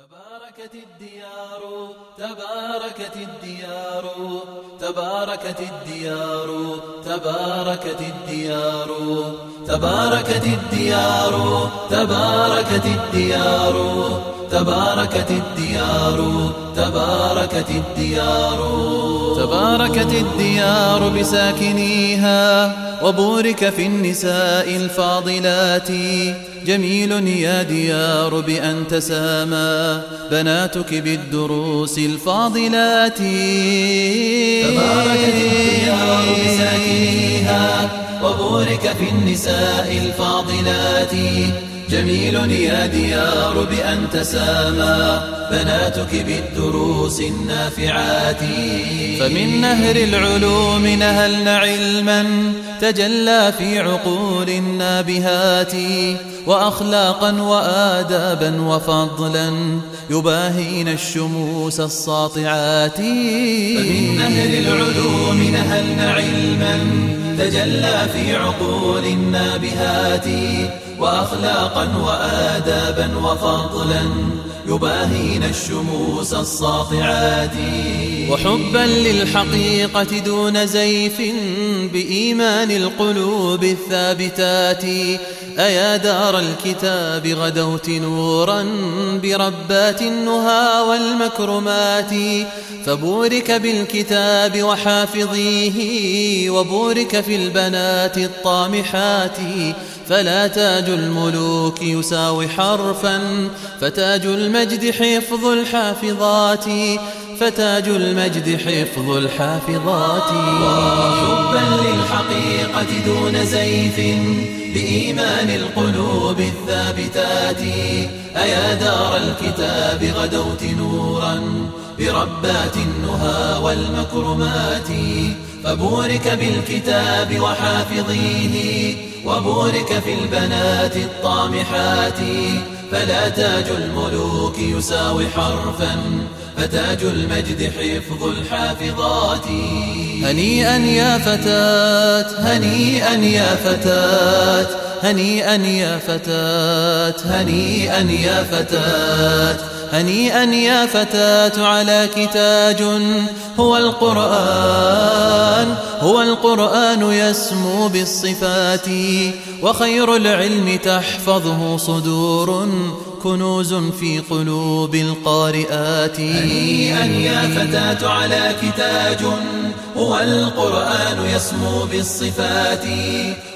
تباركت الديار تباركت الديار تباركت الديار تباركت الديار تباركت الديار تباركت الديار. تباركت الديار تباركت الديار تباركت الديار بساكنيها وبورك في النساء الفاضلات. جميل يا ديار بأن تسامى بناتك بالدروس الفاضلات. تباركت الديار بساكنيها وبورك في النساء الفاضلات. جميل يا ديار بأن تسامى بناتك بالدروس النافعات. فمن نهر العلوم نهلن علما تجلى في عقول النابهات. وأخلاقا وآدابا وفضلا يباهين الشموس الساطعات. فمن نهر العلوم نهلن علما تجلى في عقول النابهات. وأخلاقا وآدابا وفضلا يباهين الشموس الساطعات. وحبا للحقيقة دون زيف بإيمان القلوب الثابتات. أيا دار الكتاب غدوت نورا بربات النهى والمكرمات. فبورك بالكتاب وحافظيه وبورك في البنات الطامحات. فلا تاج الملوك يساوي حرفا فتاج المجد حفظ الحافظات فتاج المجد حفظ الحافظات. وحبا للحقيقة دون زيف بإيمان القلوب الثابتات. أيا دار الكتاب غدوت نورا بربات النهى والمكرمات. فبورك بالكتاب وحافظيه وبورك في البنات الطامحات فلا تاج الملوك يساوي حرفا. فتاج المجد حفظ الحافظات. هنيئا يا فتاة هنيئا يا فتاة هنيئا يا فتاة هنيئا يا فتاة هنيئا يا فتاة على كتاج هو القرآن هو القرآن يسمو بالصفات وخير العلم تحفظه صدور كنوز في قلوب القارئات. هنيئا يا فتاة على كتاج هو القرآن يسمو بالصفات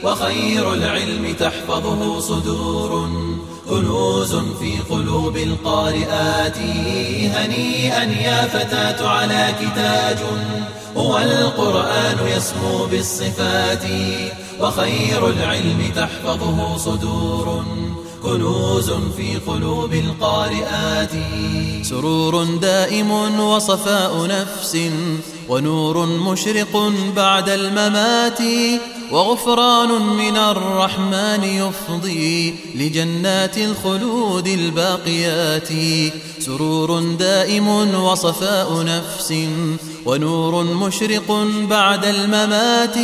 وخير العلم تحفظه صدور. كنوز في قلوب القارئات. هنيئا يا فتاة على كتاج هو القرآن يسمو بالصفات وخير العلم تحفظه صدور. كنوز في قلوب القارئات. سرور دائم وصفاء نفس ونور مشرق بعد الممات. وغفران من الرحمن يفضي لجنات الخلود الباقيات. سرور دائم وصفاء نفس ونور مشرق بعد الممات.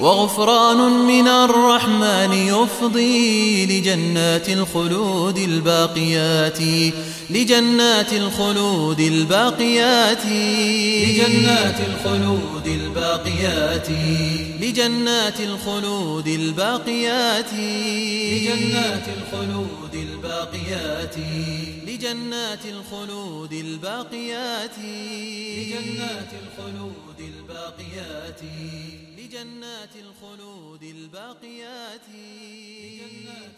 وغفران من الرحمن يفضي لجنات الخلود الباقيات. لجنات الخلود الباقيات. لجنات الخلود الباقيات. لجنات الخلود الباقيات. لجنات الخلود الباقيات. لجنات الخلود الباقيات. لجنات الخلود الباقيات. لجنات الخلود الباقيات. لجنات